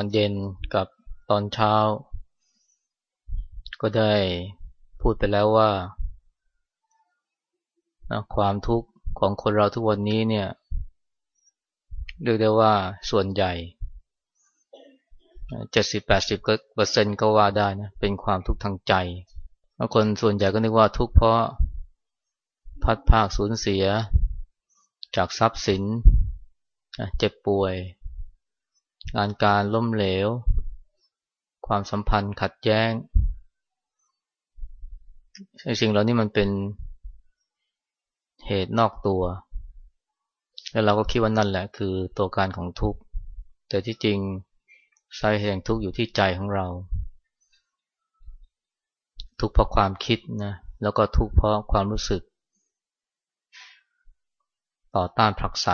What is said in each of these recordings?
อนเย็นกับตอนเช้า ก็ได้พูดไปแล้วว่าความทุกข์ของคนเราทุกวันนี้เนี่ยเรียกได้ว่าส่วนใหญ่เจ็ดสิบแปดสิบเปอร์เซ็นต์ก็ว่าได้นะเป็นความทุกข์ทางใจคนส่วนใหญ่ก็นึกว่าทุกข์เพราะพัดภาคสูญเสีย จากทรัพย์สินเจ็บป่วย งานการล้มเหลว ความสัมพันธ์ขัดแย้งไอ้สิ่งเหล่านี้มันเป็นเหตุนอกตัว แล้วเราก็คิดว่านั่นแหละคือตัวการของทุกข์ แต่ที่จริงสาเหตุแห่งทุกข์อยู่ที่ใจของเรา ทุกข์เพราะความคิดนะ แล้วก็ทุกข์เพราะความรู้สึก ต่อต้านผลักไส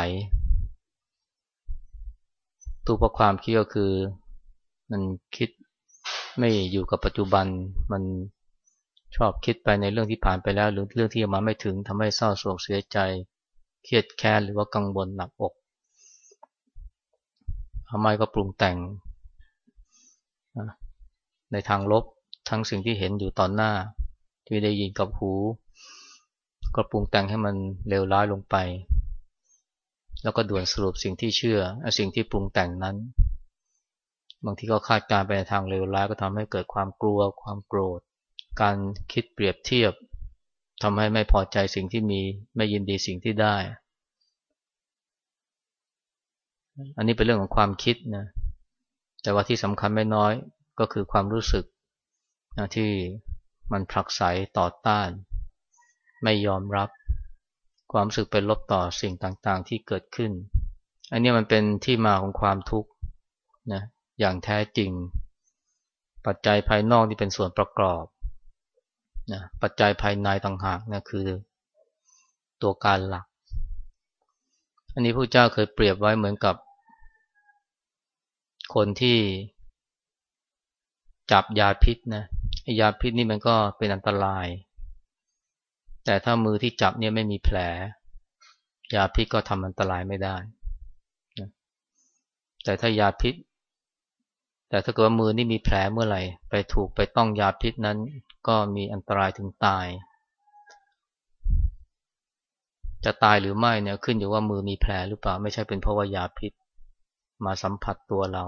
ทุกข์เพราะความคิดก็คือ มันคิดไม่อยู่กับปัจจุบัน มันชอบคิดไปในเรื่องที่ผ่านไปแล้ว หรือเรื่องที่ยังมาไม่ถึงทำให้เศร้าโศกเสียใจ เครียดแค้นหรือว่ากังวลหนักอกทำไมก็ปรุงแต่ง ในทางลบทั้งสิ่งที่เห็นอยู่ตอนหน้า ที่ได้ยินกับหู ก็ปรุงแต่งให้มันเลวร้ายลงไป แล้วก็ด่วนสรุปสิ่งที่เชื่อสิ่งที่ปรุงแต่งนั้น บางทีก็คาดการไปในทางเลวร้ายก็ทำให้เกิดความกลัว ความโกรธ การคิดเปรียบเทียบทำให้ไม่พอใจสิ่งที่มีไม่ยินดีสิ่งที่ได้ อันนี้เป็นเรื่องของความคิดนะ แต่ว่าที่สำคัญไม่น้อยก็คือความรู้สึกนะที่มันผลักไสต่อต้าน ไม่ยอมรับ ความรู้สึกเป็นลบต่อสิ่งต่างๆ ที่เกิดขึ้น อันนี้มันเป็นที่มาของความทุกข์นะอย่างแท้จริง ปัจจัยภายนอกที่เป็นส่วนประกอบนะปัจจัยภายในต่างหากนะคือตัวการหลัก อันนี้พระเจ้าเคยเปรียบไว้เหมือนกับ คนที่จับยาพิษนะยาพิษนี่มันก็เป็นอันตราย แต่ถ้ามือที่จับเนี่ยไม่มีแผล ยาพิษก็ทำอันตรายไม่ได้ แต่ถ้ายาพิษ แต่ถ้าเกิดว่ามือนี่มีแผลเมื่อไหร่ ไปถูกไปต้องยาพิษนั้นก็มีอันตรายถึงตาย จะตายหรือไม่เนี่ยขึ้นอยู่ว่ามือมีแผลหรือเปล่าไม่ใช่เป็นเพราะว่ายาพิษ มาสัมผัสตัวเรา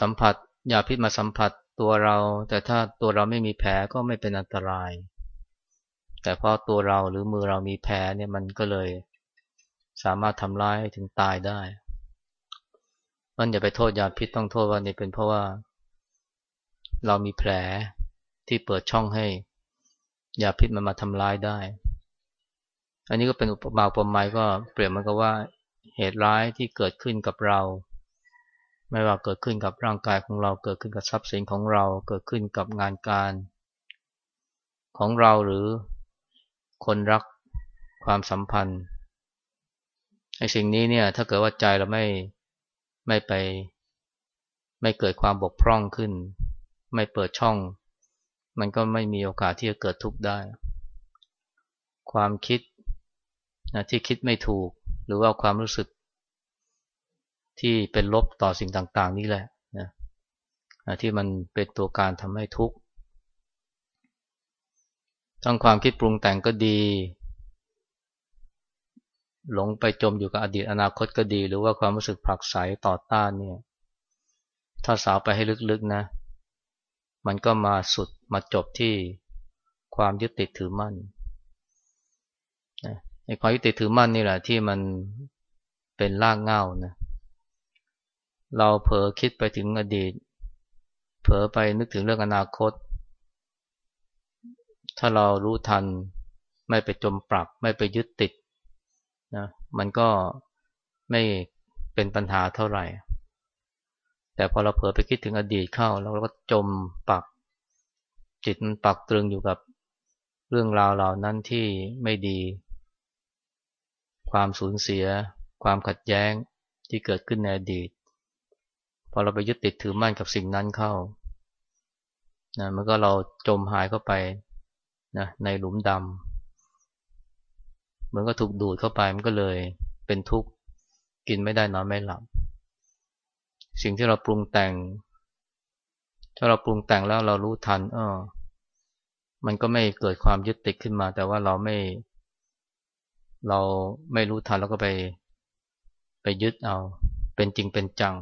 สัมผัสยาพิษมาสัมผัสตัวเรา แต่ถ้าตัวเราไม่มีแผลก็ไม่เป็นอันตราย แต่พอตัวเราหรือมือเรามีแผลเนี่ยมันก็เลยสามารถทำร้ายถึงตายได้ มันอย่าไปโทษยาพิษต้องโทษว่านี่เป็นเพราะว่า เรามีแผลที่เปิดช่องให้ยาพิษมันมาทำร้ายได้ อันนี้ก็เป็นอุปมาอุปไมยก็เปรียบมันกับว่าเหตุร้ายที่เกิดขึ้นกับเรา ไม่ว่าเกิดขึ้นกับร่างกายของเราเกิดขึ้นกับทรัพย์สินของเราเกิดขึ้นกับงานการ ของเราหรือ คนรักความสัมพันธ์ไอ้สิ่งนี้เนี่ย ถ้าเกิดว่าใจเราไม่ไม่ไป ไม่เกิดความบกพร่องขึ้น ไม่เปิดช่อง มันก็ไม่มีโอกาสที่จะเกิดทุกข์ได้ ความคิดนะที่คิดไม่ถูก หรือว่าความรู้สึก ที่เป็นลบต่อสิ่งต่าง ๆ นี่แหละนะที่มันเป็นตัวการทำให้ทุกข์ ทั้งความคิดปรุงแต่งก็ดี หลงไปจมอยู่กับอดีตอนาคตก็ดี หรือว่าความรู้สึกผลักไสต่อต้านเนี่ย ถ้าสาวไปให้ลึกๆนะ มันก็มาสุดมาจบที่ความยึดติดถือมั่นไอ้ความยึดติดถือมั่นนี่แหละที่มันเป็นรากเหง้านะ เราเผลอคิดไปถึงอดีต เผลอไปนึกถึงเรื่องอนาคต ถ้าเรารู้ทัน ไม่ไปจมปลัก ไม่ไปยึดติดนะมันก็ไม่เป็นปัญหาเท่าไหร่ แต่พอเราเผลอไปคิดถึงอดีตเข้าเราก็จมปัก จิตมันปักตรึงอยู่กับเรื่องราวเหล่านั้นที่ไม่ดี ความสูญเสีย ความขัดแย้งที่เกิดขึ้นในอดีต พอเราไปยึดติดถือมั่นกับสิ่งนั้นเข้านะมันก็เราจมหายเข้าไป นะในหลุมดำเหมือนก็ถูกดูดเข้าไปมันก็เลยเป็นทุกข์กินไม่ได้นอนไม่หลับ สิ่งที่เราปรุงแต่ง ถ้าเราปรุงแต่งแล้วเรารู้ทันเออมันก็ไม่เกิดความยึดติดขึ้นมา แต่ว่าเราไม่ เราไม่รู้ทันแล้วก็ไป ไปยึดเอา เป็นจริงเป็นจัง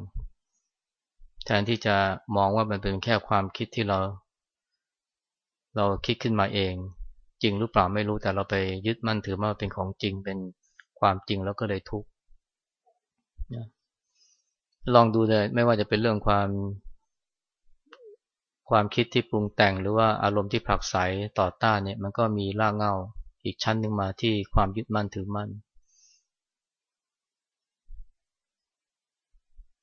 แทนที่จะมองว่ามันเป็นแค่ความคิดที่เรา เราคิดขึ้นมาเอง จริงหรือเปล่าไม่รู้แต่เราไปยึดมั่นถือว่าเป็นของจริงเป็นความจริงแล้วก็เลยทุกข์ลองดูเลยไม่ว่าจะเป็นเรื่องความ ความคิดที่ปรุงแต่งหรือว่าอารมณ์ที่ผลักไสต่อต้านเนี่ย มันก็มีรากเหง้าอีกชั้นหนึ่งมาที่ความยึดมั่นถือมั่น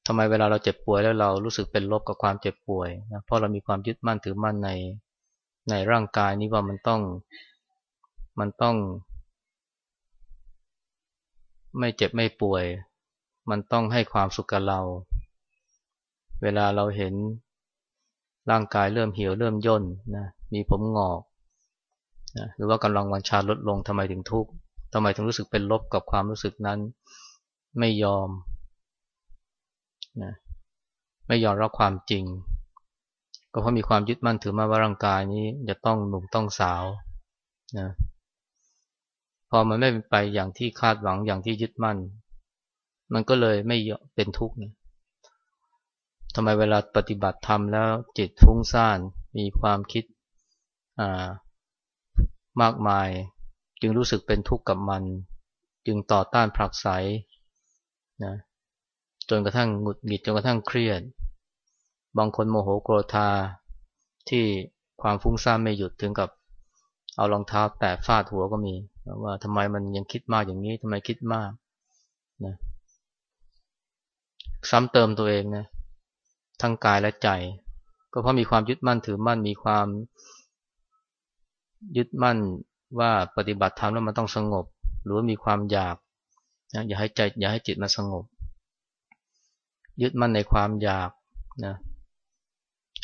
ทำไมเวลาเราเจ็บป่วยแล้วเรารู้สึกเป็นลบกับความเจ็บป่วยนะเพราะเรามีความยึดมั่นถือมั่นใน ในร่างกายนี้ว่ามันต้องมันต้อง ไม่เจ็บไม่ป่วย มันต้องให้ความสุขกับเรา เวลาเราเห็นร่างกายเริ่มเหี่ยวเริ่มย่นนะมีผมงอกนะหรือว่ากำลังวัญชาลดลงทำไมถึงทุกข์ทำไมถึงรู้สึกเป็นลบกับความรู้สึกนั้น ไม่ยอมนะไม่ยอมรับความจริง ก็เพราะมีความยึดมั่นถือมาว่าร่างกายนี้จะต้องหนุ่มต้องสาวนะพอมันไม่ไปอย่างที่คาดหวังอย่างที่ยึดมั่น มันก็เลยไม่เป็นทุกข์ทำไมเวลาปฏิบัติธรรมแล้วจิตฟุ้งซ่านมีความคิดมากมาย จึงรู้สึกเป็นทุกข์กับมัน จึงต่อต้านผลักไสนะจนกระทั่งหงุดหงิดจนกระทั่งเครียด บางคนโมโหโกรธาที่ความฟุ้งซ่านไม่หยุดถึงกับ เอารองเท้าแตะฟาดหัวก็มี ว่าทำไมมันยังคิดมากอย่างนี้ทำไมคิดมากนะซ้ำเติมตัวเองนะทั้งกายและใจ ก็เพราะมีความยึดมั่นถือมั่นมีความยึดมั่นว่าปฏิบัติธรรมแล้วมันต้องสงบ หรือมีความอยากนะอย่าให้ใจอย่าให้จิตมันสงบ ยึดมั่นในความอยากนะ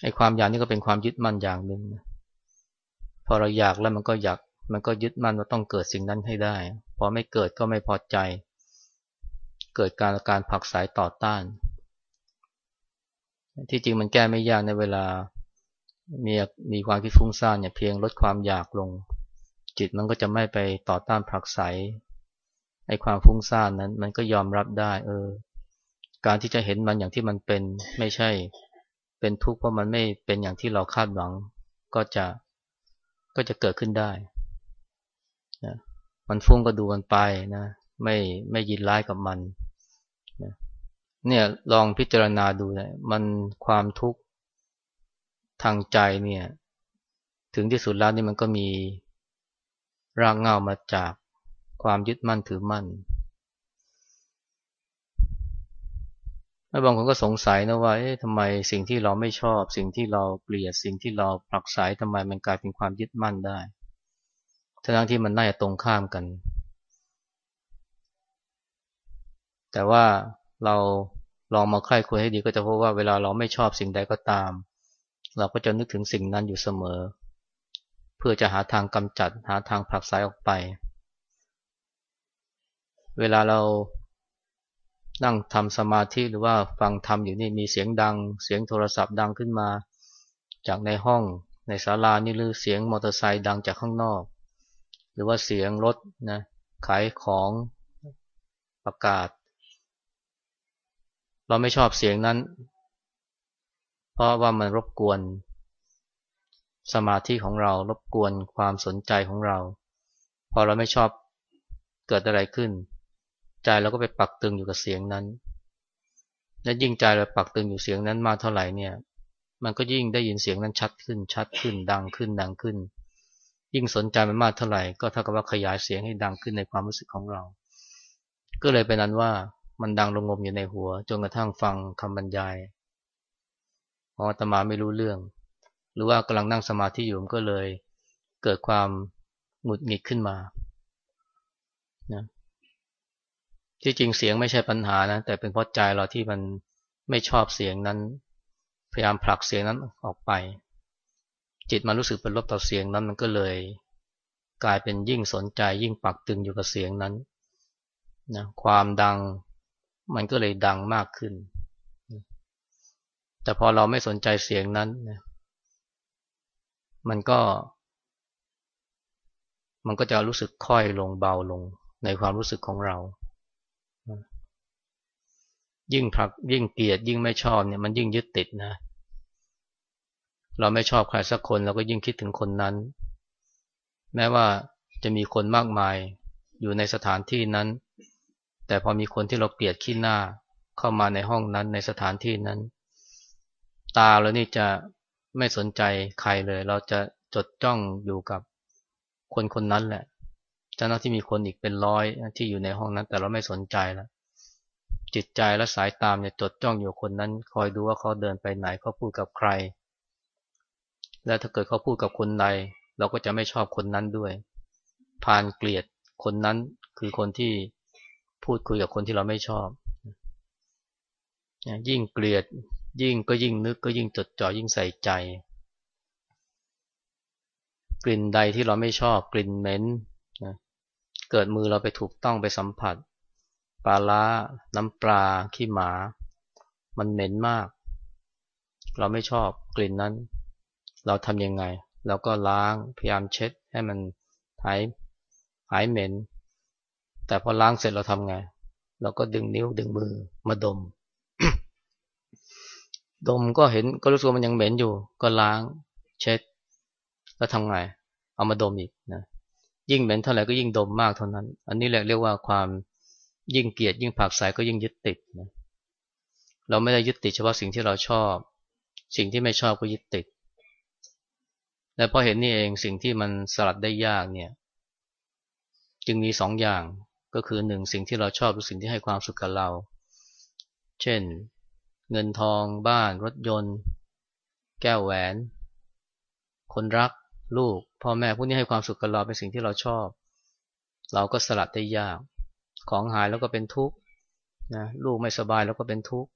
ไอ้ความอยากนี่ก็เป็นความยึดมั่นอย่างหนึ่งนะพอเราอยากแล้วมันก็อยากมันก็ยึดมั่นว่าต้องเกิดสิ่งนั้นให้ได้ พอไม่เกิดก็ไม่พอใจ เกิดการการผักสายต่อต้าน ที่จริงมันแก้ไม่ยากในเวลา มีมีความคิดฟุ้งซ่านเนี่ยเพียงลดความอยากลง จิตมันก็จะไม่ไปต่อต้านผักใสไอ้ความฟุ้งซ่านนั้น มันก็ยอมรับได้ เออ การที่จะเห็นมันอย่างที่มันเป็นไม่ใช่ เป็นทุกข์เพราะมันไม่เป็นอย่างที่เราคาดหวังก็จะก็จะเกิดขึ้นได้นะมันฟุ้งก็ดูมันไปนะไม่ไม่ยินร้ายกับมันนะเนี่ยลองพิจารณาดูนะมันความทุกข์ทางใจเนี่ย ถึงที่สุดแล้วนี่มันก็มีรากเหง้ามาจากความยึดมั่นถือมั่น แล้วบางคนก็สงสัยนะว่าเอ๊ะทำไมสิ่งที่เราไม่ชอบ สิ่งที่เราเกลียดสิ่งที่เราผลักไสทำไมมันกลายเป็นความยึดมั่นได้ทั้งที่มันน่าจะตรงข้ามกัน แต่ว่าเราลองมาใคร่คุยให้ดีก็จะพบว่าเวลาเราไม่ชอบสิ่งใดก็ตาม เราก็จะนึกถึงสิ่งนั้นอยู่เสมอ เพื่อจะหาทางกำจัดหาทางผลักไสออกไป เวลาเรา นั่งทำสมาธิหรือว่าฟังธรรมอยู่นี่มีเสียงดัง เสียงโทรศัพท์ดังขึ้นมา จากในห้องในศาลานี่หรือเสียงมอเตอร์ไซค์ดังจากข้างนอก หรือว่าเสียงรถนะขายของประกาศ เราไม่ชอบเสียงนั้น เพราะว่ามันรบกวน สมาธิของเรารบกวนความสนใจของเรา พอเราไม่ชอบเกิดอะไรขึ้น ใจเราก็ไปปักตึงอยู่กับเสียงนั้น และยิ่งใจเราปักตึงอยู่เสียงนั้นมากเท่าไหร่เนี่ย มันก็ยิ่งได้ยินเสียงนั้นชัดขึ้นชัดขึ้นดังขึ้นดังขึ้น ยิ่งสนใจมันมากเท่าไหร่ก็เท่ากับว่าขยายเสียงให้ดังขึ้นในความรู้สึกของเรา ก็เลยเป็นนั้นว่ามันดังรงมอยู่ในหัวจนกระทั่งฟังคำบรรยายของอาตมาไม่รู้เรื่อง หรือว่ากำลังนั่งสมาธิอยู่ก็เลยเกิดความหงุดหงิดขึ้นมานะ ที่จริงเสียงไม่ใช่ปัญหานะ แต่เป็นเพราะใจเราที่มันไม่ชอบเสียงนั้น พยายามผลักเสียงนั้นออกไป จิตมันรู้สึกเป็นลบต่อเสียงนั้นมันก็เลย กลายเป็นยิ่งสนใจ ยิ่งปักตึงอยู่กับเสียงนั้นนะความดังมันก็เลยดังมากขึ้น แต่พอเราไม่สนใจเสียงนั้นมันก็ มันก็จะรู้สึกค่อยลงเบาลงในความรู้สึกของเรา ยิ่งผลักยิ่งเกลียดยิ่งไม่ชอบเนี่ยมันยิ่งยึดติดนะ เราไม่ชอบใครสักคนเราก็ยิ่งคิดถึงคนนั้น แม้ว่าจะมีคนมากมายอยู่ในสถานที่นั้น แต่พอมีคนที่เราเกลียดขี้หน้าเข้ามาในห้องนั้นในสถานที่นั้น ตาเรานี่จะไม่สนใจใครเลย เราจะจดจ้องอยู่กับคนคนนั้นแหละจ้าหน้าที่มีคนอีกเป็นร้อยที่อยู่ในห้องนั้น แต่เราไม่สนใจแล้ว จิตใจและสายตามเนี่ยจดจ้องอยู่คนนั้น คอยดูว่าเขาเดินไปไหนเขาพูดกับใคร และถ้าเกิดเขาพูดกับคนใดเราก็จะไม่ชอบคนนั้นด้วยพานเกลียดคนนั้นคือคนที่พูดคุยกับคนที่เราไม่ชอบ ยิ่งเกลียดยิ่งก็ยิ่งนึกก็ยิ่งจดจ่อยิ่งใส่ใจ กลิ่นใดที่เราไม่ชอบกลิ่นเหม็นนะเกิดมือเราไปถูกต้องไปสัมผัส ปลาล้า น้ำปลา ขี้หมา มันเหม็นมาก เราไม่ชอบกลิ่นนั้น เราทำยังไง เราก็ล้าง พยายามเช็ดให้มันหายหายเหม็น แต่พอล้างเสร็จเราทำไง เราก็ดึงนิ้วดึงมือมาดม ดมก็เห็นก็รู้สึกมันยังเหม็นอยู่ ก็ล้าง เช็ด แล้วทำไง เอามาดมอีกนะ ยิ่งเหม็นเท่าไหร่ก็ยิ่งดมมากเท่านั้น อันนี้แหละเรียกว่าความ ยิ่งเกลียดยิ่งผักใสก็ยิ่งยึดติดนะเราไม่ได้ยึดติดเฉพาะสิ่งที่เราชอบ สิ่งที่ไม่ชอบก็ยึดติด และพอเห็นนี่เองสิ่งที่มันสลัดได้ยากเนี่ย จึงมีสองอย่างก็คือหนึ่งสิ่งที่เราชอบหรือสิ่งที่ให้ความสุขกับเรา เช่น เงินทองบ้านรถยนต์ แก้วแหวน คนรัก ลูกพ่อแม่พวกนี้ให้ความสุขกับเราเป็นสิ่งที่เราชอบ เราก็สลัดได้ยาก ของหายแล้วก็เป็นทุกข์นะลูกไม่สบายแล้วก็เป็นทุกข์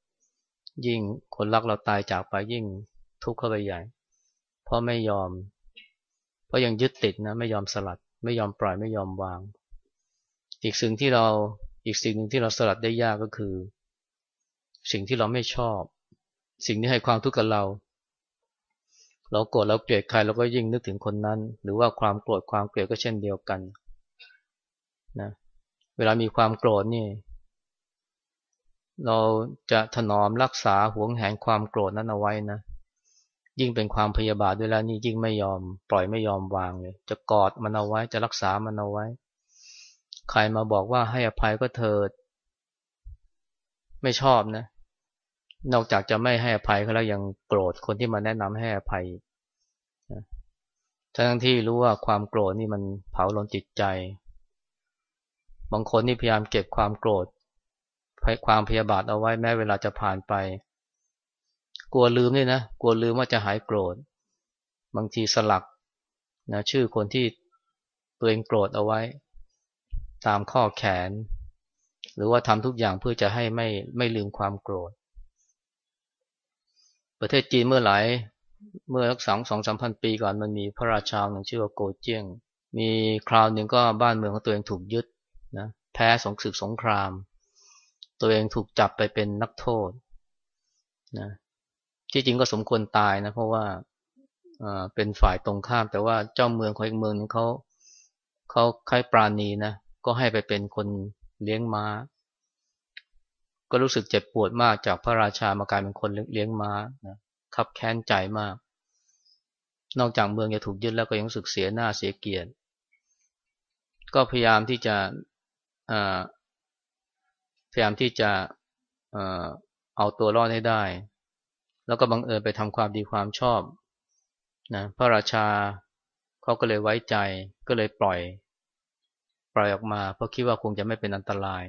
ยิ่งคนรักเราตายจากไปยิ่งทุกข์เข้าไปใหญ่ เพราะไม่ยอม เพราะยังยึดติดนะไม่ยอมสลัด ไม่ยอมปล่อยไม่ยอมวาง อีกสิ่งที่เราอีกสิ่งหนึ่งที่เราสลัดได้ยากก็คือ สิ่งที่เราไม่ชอบ สิ่งที่ให้ความทุกข์กับเรา เราโกรธเราเกลียดใครเราก็ยิ่งนึกถึงคนนั้น หรือว่าความโกรธความเกลียดก็เช่นเดียวกันนะ เวลามีความโกรธนี่ เราจะถนอมรักษาหวงแหนความโกรธนั้นเอาไว้นะ ยิ่งเป็นความพยาบาทด้วยแล้วนี่ยิ่งไม่ยอม ปล่อยไม่ยอมวางเลย จะกอดมันเอาไว้ จะรักษามันเอาไว้ ใครมาบอกว่าให้อภัยก็เถิด ไม่ชอบนะ นอกจากจะไม่ให้อภัยเขาแล้วยังโกรธคนที่มาแนะนำให้อภัยทั้งที่รู้ว่าความโกรธนี่มันเผาลนจิตใจ บางคนนี่พยายามเก็บความโกรธความพยาบาทเอาไว้แม้เวลาจะผ่านไป กลัวลืมนี่นะ กลัวลืมว่าจะหายโกรธ บางทีสลักนะชื่อคนที่ตัวเองโกรธเอาไว้ ตามข้อแขน หรือว่าทำทุกอย่างเพื่อจะให้ไม่ไม่ลืมความโกรธ ประเทศจีนเมื่อหลายเมื่อสักสองสองสามพันปีก่อนมันมีพระราชาหนึ่งชื่อว่าโกเจียง มีคราวหนึ่งก็บ้านเมืองของตัวเองถูกยึด นะแพ้สงศึกสงคราม ตัวเองถูกจับไปเป็นนักโทษนะที่จริงก็สมควรตายนะเพราะว่าเป็นฝ่ายตรงข้าม แต่ว่าเจ้าเมืองของอีกเมืองนึงเขาเขาคล้ายปราณีนะก็ให้ไปเป็นคนเลี้ยงม้า ก็รู้สึกเจ็บปวดมากจากพระราชามากลายเป็นคนเลี้ยงม้านะคับแค้นใจมาก นอกจากเมืองจะถูกยึดแล้วก็ยังรู้สึกเสียหน้าเสียเกียรติ ก็พยายามที่จะ พยายามที่จะเอาตัวรอดให้ได้ แล้วก็บังเอิญไปทำความดีความชอบนะพระราชาเขาก็เลยไว้ใจก็เลยปล่อย ปล่อยออกมา เพราะคิดว่าคงจะไม่เป็นอันตราย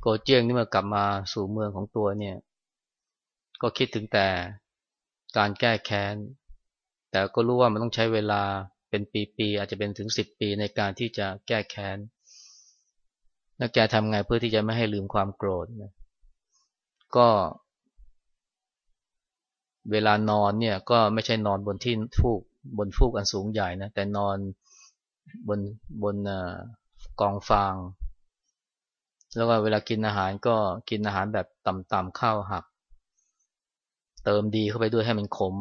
โกเจียงนี่เมื่อกลับมาสู่เมืองของตัวเนี่ย ก็คิดถึงแต่การแก้แค้น แต่ก็รู้ว่ามันต้องใช้เวลาเป็นปีๆอาจจะเป็นถึงสิบปีในการที่จะแก้แค้น แล้วแกทำไงเพื่อที่จะไม่ให้ลืมความโกรธนะก็ เวลานอนเนี่ยก็ไม่ใช่นอนบนที่ฟูกบนฟูกอันสูงใหญ่นะแต่นอนบนบนกองฟาง แล้วก็เวลากินอาหารก็กินอาหารแบบต่ำๆข้าวหักเเติมดีเข้าไปด้วยให้มันขม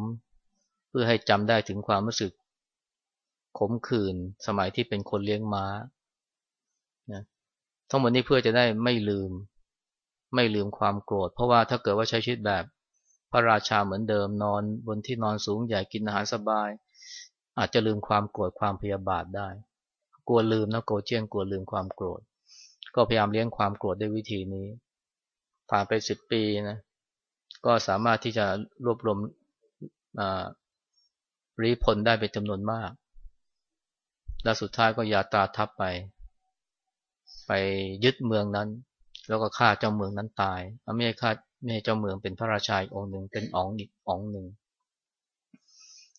เพื่อให้จำได้ถึงความรู้สึกขมขื่นสมัยที่เป็นคนเลี้ยงม้านะ ทั้งหมดนี้เพื่อจะได้ไม่ลืม ไม่ลืมความโกรธ เพราะว่าถ้าเกิดว่าใช้ชีวิตแบบพระราชาเหมือนเดิมนอนบนที่นอนสูงใหญ่กินอาหารสบาย อาจจะลืมความโกรธความพยาบาทได้ กลัวลืมนะโกเจียนกลัวลืมความโกรธ ก็พยายามเลี้ยงความโกรธด้วยวิธีนี้ผ่านไปสิบปีนะก็สามารถที่จะรวบรวมรีพลได้เป็นจำนวนมาก และสุดท้ายก็ยาตาทับไป ไปยึดเมืองนั้น แล้วก็ฆ่าเจ้าเมืองนั้นตายไม่ใช่ฆ่าไม่ใช่เจ้าเมืองเป็นพระราชาอีกองหนึ่งเป็นอ๋องอีกอ๋องหนึ่ง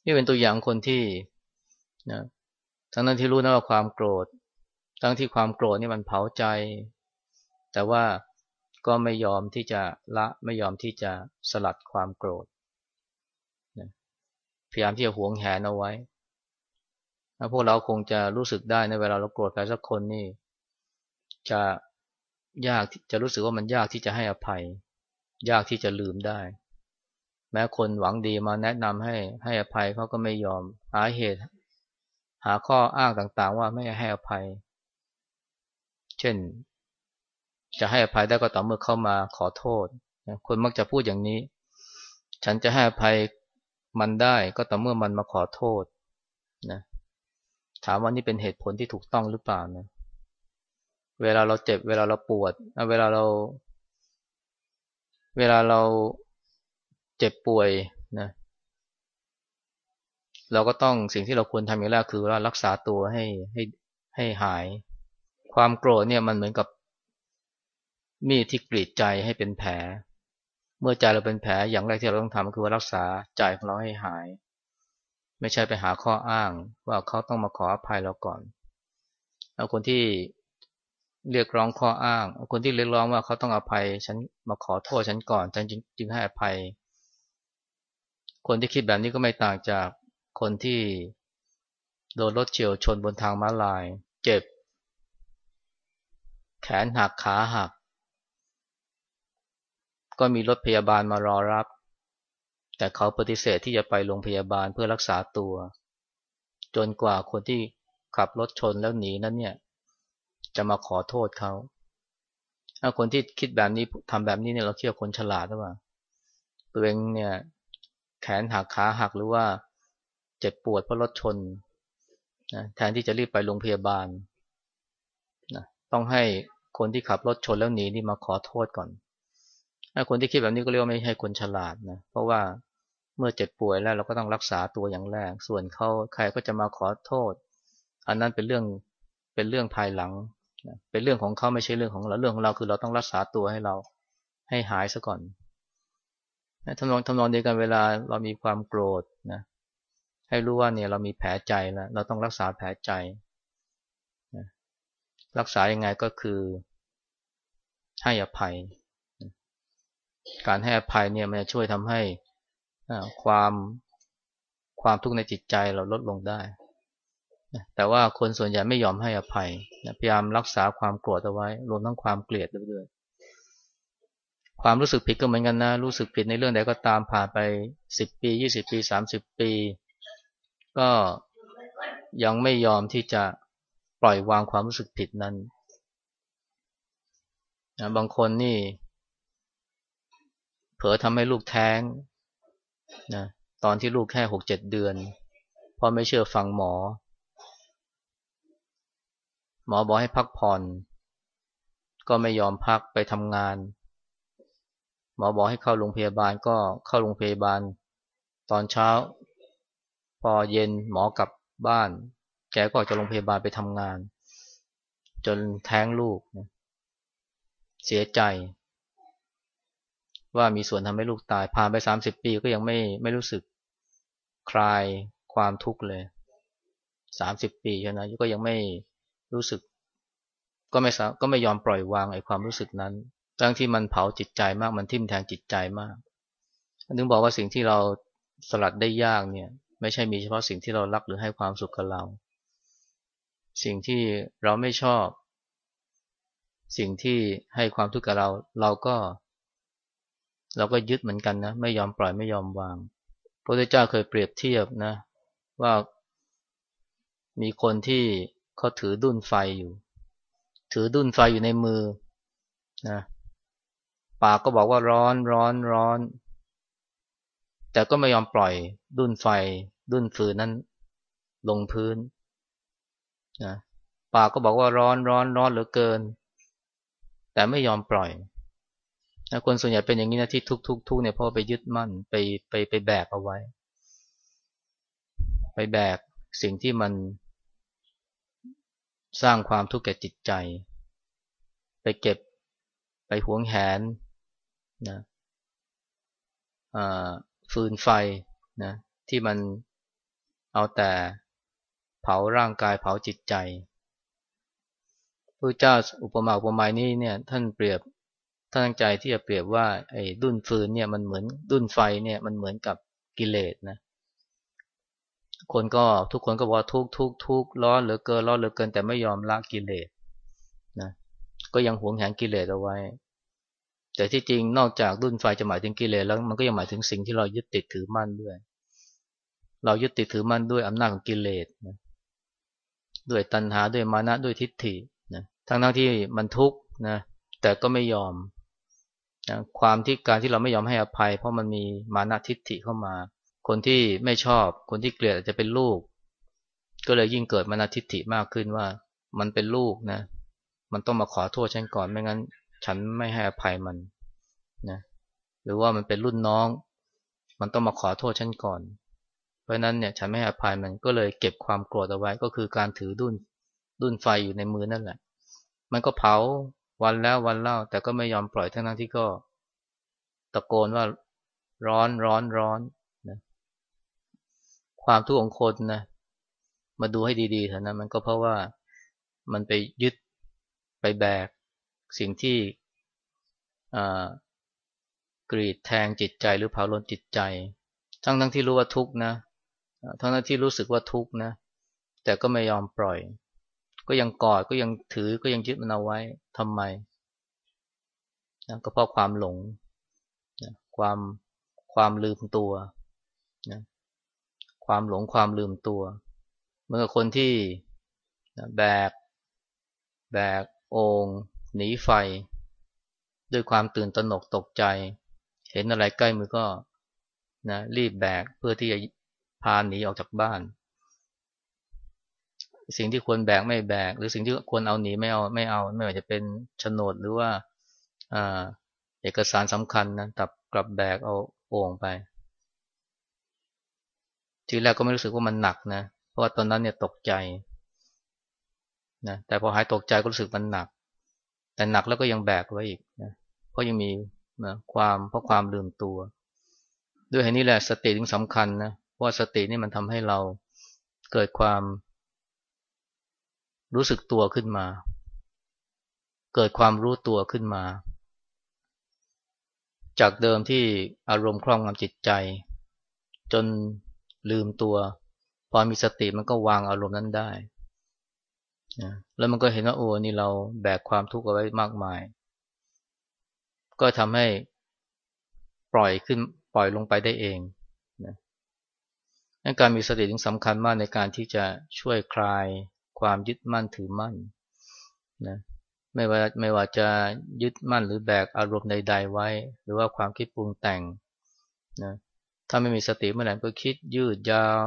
นี่เป็นตัวอย่างคนที่นะทั้งนั้นที่รู้นะว่าความโกรธ ทั้งที่ความโกรธนี่มันเผาใจ แต่ว่าก็ไม่ยอมที่จะละไม่ยอมที่จะสลัดความโกรธพยายามที่จะหวงแหนเอาไว้พวกเราคงจะรู้สึกได้ในเวลาเราโกรธใครสักคนนี่ จะยากจะรู้สึกว่ามันยากที่จะให้อภัย ยากที่จะลืมได้ แม้คนหวังดีมาแนะนำให้ให้อภัยเขาก็ไม่ยอม หาเหตุ หาข้ออ้างต่างๆ ว่าไม่ให้อภัย เช่น จะให้อภัยได้ก็ต่อเมื่อเข้ามาขอโทษ คนมักจะพูดอย่างนี้ ฉันจะให้อภัยมันได้ก็ต่อเมื่อมันมาขอโทษนะถามว่านี่เป็นเหตุผลที่ถูกต้องหรือเปล่านะ เวลาเราเจ็บ เวลาเราปวด เวลาเรา เวลาเราเจ็บป่วยนะเราก็ต้องสิ่งที่เราควรทำอย่างแรกคือว่ารักษาตัวให้ให้ให้หาย ความโกรธเนี่ยมันเหมือนกับมีดที่กรีดใจให้เป็นแผล เมื่อใจเราเป็นแผลอย่างแรกที่เราต้องทำคือว่ารักษาใจของเราให้หาย ไม่ใช่ไปหาข้ออ้างว่าเขาต้องมาขออภัยเราก่อน เอาคนที่ เรียกร้องข้ออ้าง คนที่เรียกร้องว่าเขาต้องอภัย ฉันมาขอโทษฉันก่อนฉันจึงให้อภัย คนที่คิดแบบนี้ก็ไม่ต่างจากคนที่โดนรถเฉียวชนบนทางม้าลาย เจ็บ แขนหักขาหัก ก็มีรถพยาบาลมารอรับ แต่เขาปฏิเสธที่จะไปโรงพยาบาลเพื่อรักษาตัว จนกว่าคนที่ขับรถชนแล้วหนีนั้นเนี่ย จะมาขอโทษเขาถ้าคนที่คิดแบบนี้ทำแบบนี้เนี่ยเราเชื่อคนฉลาดหรือเปล่าตัวเองเนี่ย แขนหักขาหักหรือว่าเจ็บปวดเพราะรถชนนะแทนที่จะรีบไปโรงพยาบาลนะต้องให้คนที่ขับรถชนแล้วหนีนี่มาขอโทษก่อนถ้าคนที่คิดแบบนี้ก็เรียกว่าไม่ใช่คนฉลาดนะ เพราะว่าเมื่อเจ็บป่วยแล้วเราก็ต้องรักษาตัวอย่างแรก ส่วนเขาใครก็จะมาขอโทษ อันนั้นเป็นเรื่องเป็นเรื่องภายหลัง เป็นเรื่องของเขาไม่ใช่เรื่องของเราเรื่องของเราคือเราต้องรักษาตัวให้เราให้หายซะก่อนทำนองทำนองเดียวกันเวลาเรามีความโกรธนะให้รู้ว่าเนี่ยเรามีแผลใจแล้วเราต้องรักษาแผลใจ รักษายังไงก็คือให้อภัย การให้อภัยเนี่ยมันจะช่วยทำให้ความความทุกข์ในจิตใจเราลดลงได้ แต่ว่าคนส่วนใหญ่ไม่ยอมให้อภัยพยายามรักษาความโกรธเอาไว้ รวมทั้งความเกลียดด้วย ความรู้สึกผิดก็เหมือนกันนะ รู้สึกผิดในเรื่องใดก็ตามผ่านไปสิบปียี่สิบปีสามสิบปี ก็ยังไม่ยอมที่จะปล่อยวางความรู้สึกผิดนั้นนะบางคนนี่ เผลอทำให้ลูกแท้งนะตอนที่ลูกแค่หกเจ็ดเดือน พอไม่เชื่อฟังหมอ หมอบอกให้พักผ่อน ก็ไม่ยอมพักไปทำงาน หมอบอกให้เข้าโรงพยาบาลก็เข้าโรงพยาบาล ตอนเช้า พอเย็นหมอกลับบ้าน แกก็ออกจากโรงพยาบาลไปทำงาน จนแท้งลูก เสียใจ ว่ามีส่วนทำให้ลูกตายผ่านไปสามสิบปีก็ยังไม่ไม่รู้สึกคลายความทุกข์เลยสามสิบปีใช่ไหมก็ยังไม่ รู้สึก ก็ไม่ก็ไม่ยอมปล่อยวางไอ้ความรู้สึกนั้นทั้งที่มันเผาจิตใจมากมันทิ่มแทงจิตใจมากนึงบอกว่าสิ่งที่เราสลัดได้ยากเนี่ย ไม่ใช่มีเฉพาะสิ่งที่เรารักหรือให้ความสุขกับเรา สิ่งที่เราไม่ชอบ สิ่งที่ให้ความทุกข์กับเรา เราก็ เราก็ยึดเหมือนกันนะไม่ยอมปล่อยไม่ยอมวางพระพุทธเจ้าเคยเปรียบเทียบนะ ว่ามีคนที่ เขาถือดุนไฟอยู่ ถือดุนไฟอยู่ในมือนะปากก็บอกว่าร้อนร้อนร้อน แต่ก็ไม่ยอมปล่อยดุนไฟ ดุนฟืนนั้น ลงพื้นนะปากก็บอกว่าร้อนร้อนร้อนเหลือเกิน แต่ไม่ยอมปล่อยนะคนส่วนใหญ่เป็นอย่างนี้นะที่ทุกทุกทุกเนี่ยพราะไปยึดมั่นไปไปไปแบกเอาไว้ ไปแบกสิ่งที่มัน สร้างความทุกข์แก่จิตใจ ไปเก็บไปหวงแหนนะฟืนไฟนะที่มันเอาแต่เผาร่างกายเผาจิตใจพระเจ้าอุปมาอุปไมยนี้เนี่ยท่านเปรียบท่านตั้งใจที่จะเปรียบว่าไอ้ดุนฟืนเนี่ยมันเหมือนดุนไฟเนี่ยมันเหมือนกับกิเลสนะ คนก็ทุกคนก็บอกทุกทุกทุกร้อนเหลือเกินร้อนเหลือเกิน แต่ไม่ยอมละกิเลสนะก็ยังหวงแหนกิเลสเอาไว้ แต่ที่จริงนอกจากดุนไฟจะหมายถึงกิเลสแล้วมันก็ยังหมายถึงสิ่งที่เรายึดติดถือมั่นด้วย เรายึดติดถือมั่นด้วยอำนาจของกิเลสนะด้วยตัณหาด้วยมานะด้วยทิฏฐินะทั้งทั้งที่มันทุกข์นะแต่ก็ไม่ยอมนะความที่การที่เราไม่ยอมให้อภัย เพราะมันมีมานะทิฏฐิเข้ามา คนที่ไม่ชอบ คนที่เกลียดอาจจะเป็นลูก ก็เลยยิ่งเกิดมานาทิฐิมากขึ้นว่า มันเป็นลูกนะ มันต้องมาขอโทษฉันก่อนไม่งั้น ฉันไม่ให้อภัยมันนะหรือว่ามันเป็นรุ่นน้อง มันต้องมาขอโทษฉันก่อน เพราะนั้นเนี่ยฉันไม่ให้อภัยมันก็เลยเก็บความโกรธเอาไว้ก็คือการถือดุนดุนไฟอยู่ในมือนั่นแหละ มันก็เผาวันแล้ววันเล่า แต่ก็ไม่ยอมปล่อยทั้งนั้นที่ก็ ตะโกนว่าร้อนร้อนร้อน ความทุกข์ของคนนะมาดูให้ดีๆเถอะนะมันก็เพราะว่ามันไปยึดไปแบก สิ่งที่กรีดแทงจิตใจหรือเผาลนจิตใจ ทั้งทั้งที่รู้ว่าทุกข์นะทั้งทั้งที่รู้สึกว่าทุกข์นะ แต่ก็ไม่ยอมปล่อย ก็ยังกอดก็ยังถือก็ยังยึดมันเอาไว้ทำไมนะก็เพราะความหลงนะความความลืมตัวนะ ความหลงความลืมตัวเมื่อคนที่แบก แบกโองหนีไฟ ด้วยความตื่นตระหนกตกใจ เห็นอะไรใกล้มือก็นะรีบแบกเพื่อที่จะพาหนีออกจากบ้าน สิ่งที่ควรแบกไม่แบก หรือสิ่งที่ควรเอาหนีไม่เอาไม่เอา ไม่ว่าจะเป็นโฉนดหรือว่าเอกสารสำคัญนะตับกลับแบกเอาโอ่งไป ทีแรกก็ไม่รู้สึกว่ามันหนักนะ เพราะว่าตอนนั้นเนี่ยตกใจนะแต่พอหายตกใจก็รู้สึกมันหนัก แต่หนักแล้วก็ยังแบกไว้อีกนะเพราะยังมีนะความเพราะความลืมตัว ด้วยเหตุนี้แหละสติถึงสำคัญนะเพราะว่าสตินี่มันทำให้เราเกิดความ รู้สึกตัวขึ้นมา เกิดความรู้ตัวขึ้นมา จากเดิมที่อารมณ์ครอบงำจิตใจ จน ลืมตัว พอมีสติมันก็วางอารมณ์นั้นได้นะแล้วมันก็เห็นว่าโอ้นี่เราแบกความทุกข์เอาไว้มากมาย ก็ทำให้ปล่อยขึ้นปล่อยลงไปได้เองนะการมีสติถึงสำคัญมากในการที่จะช่วยคลายความยึดมั่นถือมั่นนะไม่ว่าไม่ว่าจะยึดมั่นหรือแบกอารมณ์ใดๆไว้ หรือว่าความคิดปรุงแต่งนะ ถ้าไม่มีสติเมื่อไหร่ก็คิดยืดยาว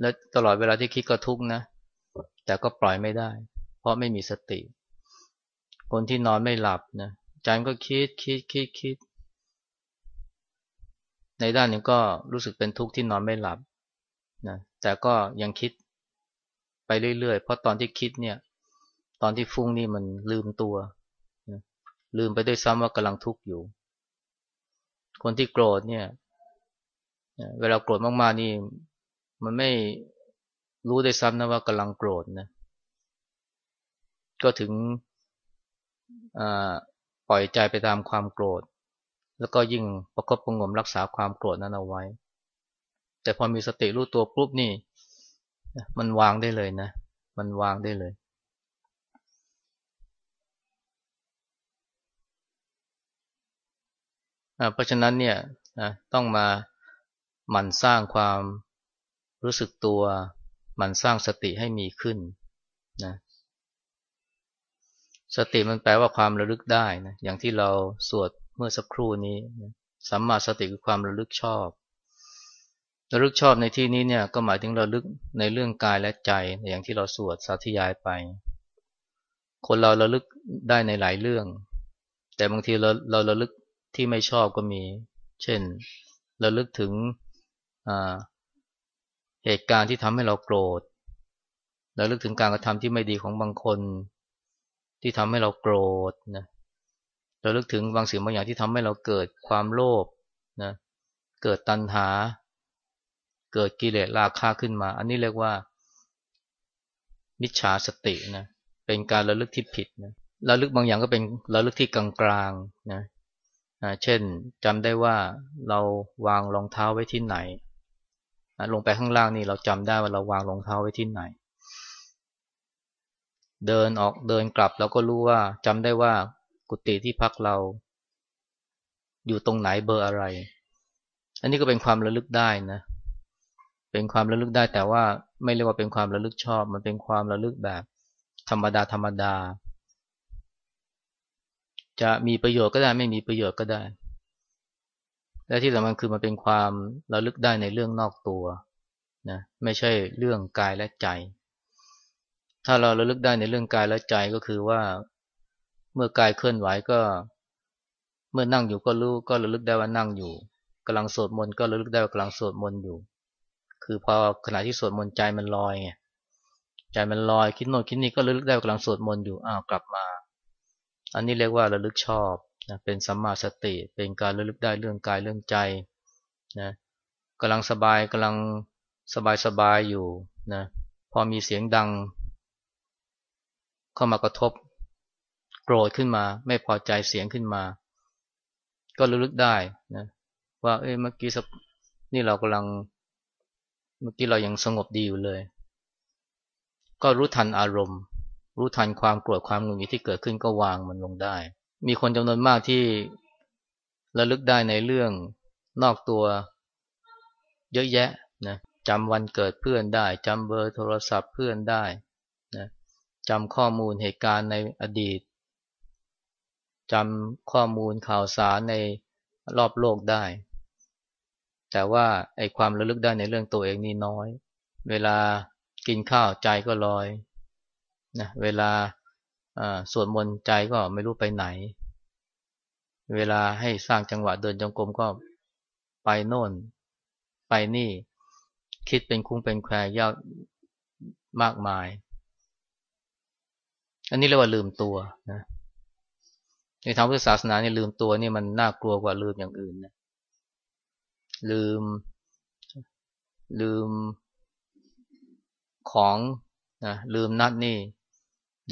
และตลอดเวลาที่คิดก็ทุกข์นะ แต่ก็ปล่อยไม่ได้ เพราะไม่มีสติ คนที่นอนไม่หลับนะใจก็คิดคิดคิดคิด ในด้านหนึ่งก็รู้สึกเป็นทุกข์ที่นอนไม่หลับนะแต่ก็ยังคิดไปเรื่อยๆ เพราะตอนที่คิดเนี่ย ตอนที่ฟุ้งนี่มันลืมตัว ลืมไปด้วยซ้ำว่ากำลังทุกข์อยู่ คนที่โกรธเนี่ยเวลาโกรธมากๆนี่ มันไม่รู้ได้ซ้ำนะว่ากำลังโกรธนะก็ถึงปล่อยใจไปตามความโกรธ แล้วก็ยิ่งประคบประงมรักษาความโกรธนั้นเอาไว้ แต่พอมีสติรู้ตัวปุ๊บนี่ มันวางได้เลยนะ มันวางได้เลย เพราะฉะนั้นเนี่ยนะต้องมาหมั่นสร้างความรู้สึกตัวหมั่นสร้างสติให้มีขึ้นนะสติมันแปลว่าความระลึกได้นะอย่างที่เราสวดเมื่อสักครู่นี้นะสัมมาสติคือความระลึกชอบ ระลึกชอบในที่นี้เนี่ยก็หมายถึงระลึกในเรื่องกายและใจอย่างที่เราสวดสาธยายไป คนเราระลึกได้ในหลายเรื่อง แต่บางทีเราเราระลึก ที่ไม่ชอบก็มี เช่นระลึกถึงเหตุการณ์ที่ทำให้เราโกรธระลึกถึงการกระทำที่ไม่ดีของบางคน ที่ทำให้เราโกรธนะเราลึกถึงบางสิ่งบางอย่างที่ทำให้เราเกิดความโลภนะเกิดตัณหา เกิดกิเลสราคะขึ้นมา อันนี้เรียกว่า มิจฉาสตินะเป็นการระลึกที่ผิดนะระลึกบางอย่างก็เป็นระลึกที่กลางๆนะ เช่นจำได้ว่าเราวางรองเท้าไว้ที่ไหน ลงไปข้างล่างนี่เราจำได้ว่าเราวางรองเท้าไว้ที่ไหน เดินออกเดินกลับเราก็รู้ว่าจำได้ว่ากุฏิที่พักเรา อยู่ตรงไหนเบอร์อะไร อันนี้ก็เป็นความระลึกได้นะ เป็นความระลึกได้แต่ว่าไม่เรียกว่าเป็นความระลึกชอบ มันเป็นความระลึกแบบธรรมดาธรรมดา จะมีประโยชน์ก็ได้ไม่มีประโยชน์ก็ได้ และที่สำคัญคือมันเป็นความระลึกได้ในเรื่องนอกตัวนะไม่ใช่เรื่องกายและใจ ถ้าเราระลึกได้ในเรื่องกายและใจก็คือว่า เมื่อกายเคลื่อนไหวก็ เมื่อนั่งอยู่ก็รู้ก็ระลึกได้ว่านั่งอยู่กำลังสวดมนต์ก็ระลึกได้ว่ากำลังสวดมนต์อยู่ คือพอขณะที่สวดมนต์ใจมันลอยไงใจมันลอยคิดโน่นคิดนี่ก็ระลึกได้ว่ากำลังสวดมนต์อยู่อ้าวกลับมา อันนี้เรียกว่าระลึกชอบนะเป็นสัมมาสติ เป็นการระลึกได้เรื่องกายเรื่องใจนะกำลังสบายกำลังสบายสบายอยู่นะพอมีเสียงดัง เข้ามากระทบ โกรธขึ้นมา ไม่พอใจเสียงขึ้นมา ก็ระลึกได้นะว่าเอ้ยเมื่อกี้นี่เรากำลัง เมื่อกี้เรายังสงบดีอยู่เลย ก็รู้ทันอารมณ์ รู้ทันความโกรธความหงุดหงิดที่เกิดขึ้นก็วางมันลงได้ มีคนจำนวนมากที่ระลึกได้ในเรื่องนอกตัวเยอะแยะนะจำวันเกิดเพื่อนได้จำเบอร์โทรศัพท์เพื่อนได้นะจำข้อมูลเหตุการณ์ในอดีตจำข้อมูลข่าวสารในรอบโลกได้ แต่ว่าไอ้ความระลึกได้ในเรื่องตัวเองนี่น้อย เวลากินข้าวใจก็ลอย นะเวลาสวดมนต์ใจก็ไม่รู้ไปไหน เวลาให้สร้างจังหวะเดินจงกรมก็ไปโน่น ไปนี่ คิดเป็นคุ้งเป็นแควเยอะมากมาย อันนี้เรียกว่าลืมตัวนะในทางพุทธศาสนาเนี่ยลืมตัวนี่มันน่ากลัวกว่าลืมอย่างอื่นนะลืม ลืมของนะลืมนัดนี่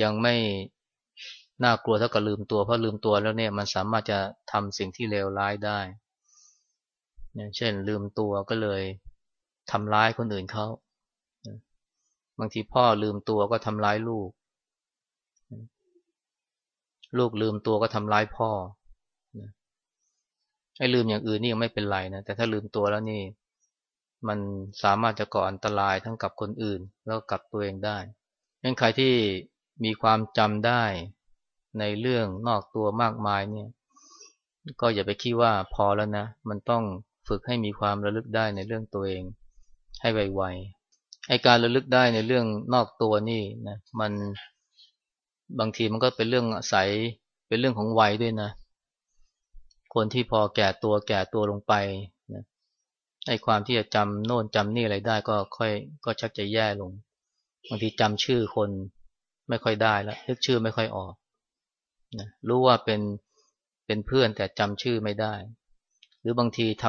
ยังไม่น่ากลัวเท่ากับลืมตัวเพราะลืมตัวแล้วเนี่ยมันสามารถจะทำสิ่งที่เลวร้ายได้เช่น ลืมตัวก็เลยทำร้ายคนอื่นเขาบางทีพ่อลืมตัวก็ทำร้ายลูก ลูกลืมตัวก็ทำร้ายพ่อไอ้ลืมอย่างอื่นนี่ยังไม่เป็นไรนะแต่ถ้าลืมตัวแล้วนี่ มันสามารถจะก่ออันตรายทั้งกับคนอื่น แล้วกับตัวเองได้งั้นใครที่ มีความจำได้ในเรื่องนอกตัวมากมายเนี่ย ก็อย่าไปคิดว่าพอแล้วนะ มันต้องฝึกให้มีความระลึกได้ในเรื่องตัวเอง ให้ไวๆไอการระลึกได้ในเรื่องนอกตัวนี่นะ มันบางทีมันก็เป็นเรื่องอาศัยเป็นเรื่องของวัยด้วยนะ คนที่พอแก่ตัวแก่ตัวลงไปนะไอความที่จะจำโน่นจำนี่อะไรได้ก็ค่อยก็ชักจะแย่ลงบางทีจำชื่อคน ไม่ค่อยได้แล้วนึกชื่อไม่ค่อยออกนะรู้ว่าเป็นเป็นเพื่อนแต่จำชื่อไม่ได้ หรือบางทีท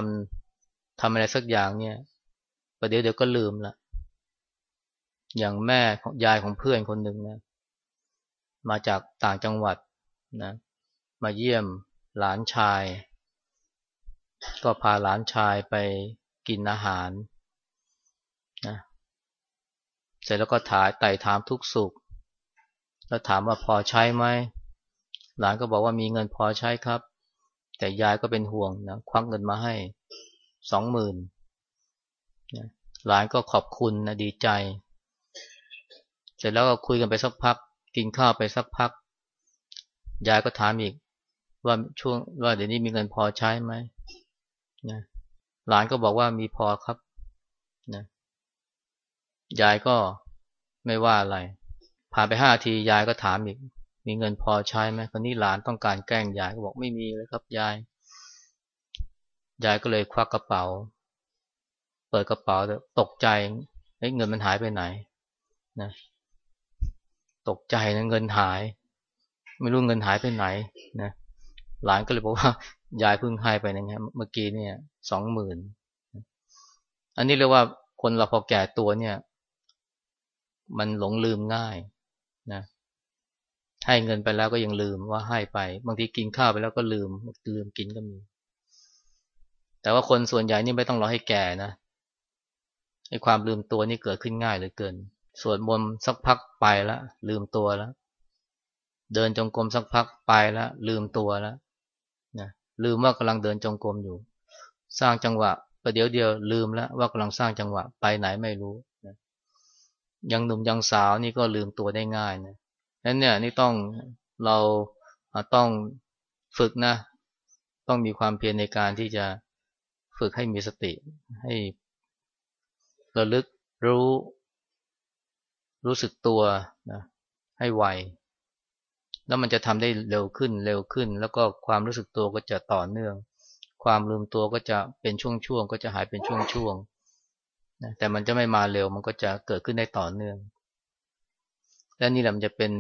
ำทำอะไรสักอย่างเนี่ยประเดี๋ยวเดี๋ยวก็ลืมละอย่างแม่ยายของเพื่อนคนหนึ่งนะมาจากต่างจังหวัดนะมาเยี่ยมหลานชาย ก็พาหลานชายไปกินอาหารนะเสร็จแล้วก็ถายไต่ถามทุกสุข แล้วถามว่าพอใช้ไหมหลานก็บอกว่ามีเงินพอใช้ครับ แต่ยายก็เป็นห่วงนะควักเงินมาให้สองหมื่นหลานก็ขอบคุณนะดีใจ เสร็จแล้วก็คุยกันไปสักพัก กินข้าวไปสักพัก ยายก็ถามอีก ว่าช่วงว่าเดี๋ยวนี้มีเงินพอใช้ไหมนะหลานก็บอกว่ามีพอครับนะยายก็ไม่ว่าอะไร ผ่านไปห้าทียายก็ถามอีก มีเงินพอใช้ไหมคนนี้หลานต้องการแกล้งยายก็บอกไม่มีเลยครับยาย ยายก็เลยควักกระเป๋า เปิดกระเป๋าตกใจเงินมันหายไปไหนนะตกใจนะเงินหาย ไม่รู้เงินหายไปไหนนะหลานก็เลยบอกว่ายายเพิ่งให้ไปนะครับเมื่อกี้เนี่ยสองหมื่นอันนี้เรียกว่าคนเราพอแก่ตัวเนี่ย มันหลงลืมง่าย นะให้เงินไปแล้วก็ยังลืมว่าให้ไป บางทีกินข้าวไปแล้วก็ลืมลืมกินก็มี แต่ว่าคนส่วนใหญ่นี่ไม่ต้องรอให้แก่นะไอ้ความลืมตัวนี่เกิดขึ้นง่ายเหลือเกินสวดมนต์สักพักไปแล้วลืมตัวแล้ว เดินจงกรมสักพักไปแล้วลืมตัวแล้วนะลืมว่ากำลังเดินจงกรมอยู่ สร้างจังหวะประเดี๋ยวเดียวลืมแล้วว่ากำลังสร้างจังหวะไปไหนไม่รู้ ยังหนุ่มยังสาวนี่ก็ลืมตัวได้ง่ายนะนั้นเนี่ยนี่ต้องเราต้องฝึกนะ ต้องมีความเพียรในการที่จะฝึกให้มีสติให้ระลึกรู้รู้สึกตัวนะให้ไว แล้วมันจะทำได้เร็วขึ้นเร็วขึ้น แล้วก็ความรู้สึกตัวก็จะต่อเนื่อง ความลืมตัวก็จะเป็นช่วงๆก็จะหายเป็นช่วงๆ นะแต่มันจะไม่มาเร็ว มันก็จะเกิดขึ้นได้ต่อเนื่อง และนี่แหละมันจะเป็น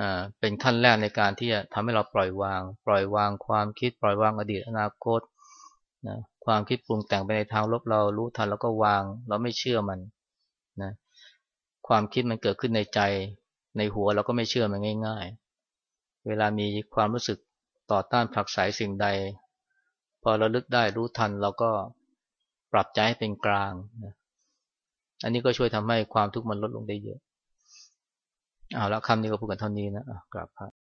อ่าเป็นขั้นแรกในการที่จะทำให้เราปล่อยวาง ปล่อยวางความคิด ปล่อยวางอดีตอนาคตนะความคิดปรุงแต่งไปในทางลบเรารู้ทันแล้วก็วาง เราไม่เชื่อมันนะความคิดมันเกิดขึ้นในใจในหัวเราก็ไม่เชื่อมันง่าย ๆ เวลามีความรู้สึกต่อต้านผลักไสสิ่งใด พอเราลึกได้รู้ทันเราก็ปรับใจให้เป็นกลางนะ อันนี้ก็ช่วยทำให้ความทุกข์มันลดลงได้เยอะเอาละคำนี้ก็พูดกันเท่านี้นะกราบพระ